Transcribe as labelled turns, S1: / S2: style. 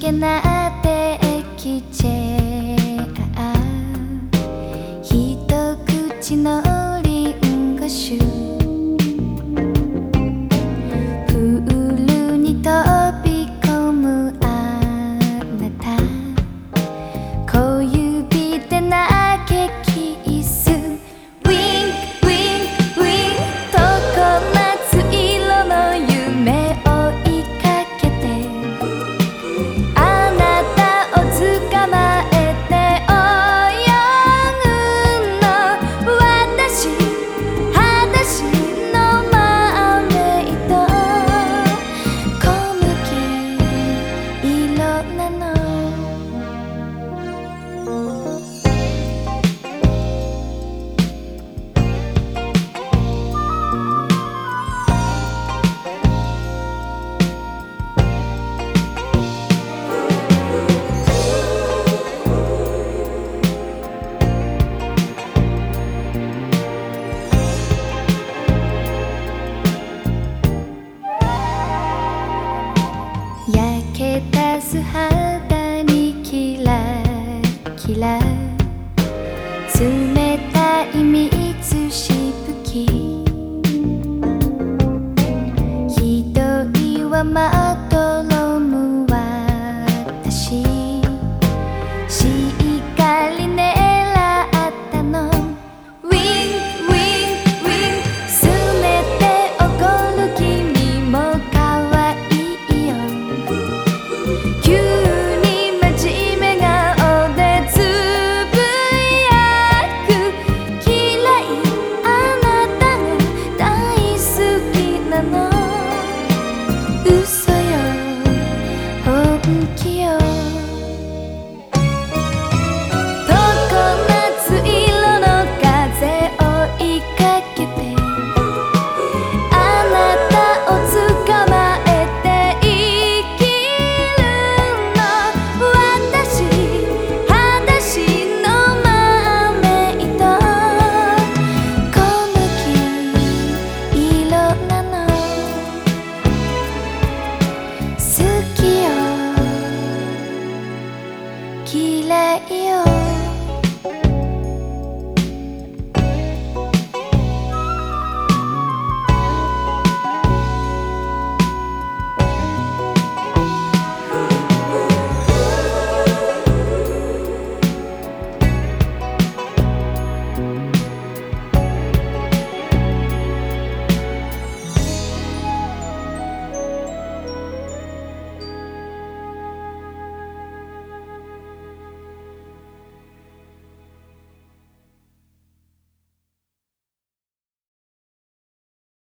S1: けなってきちのす肌にキラキラ Let you.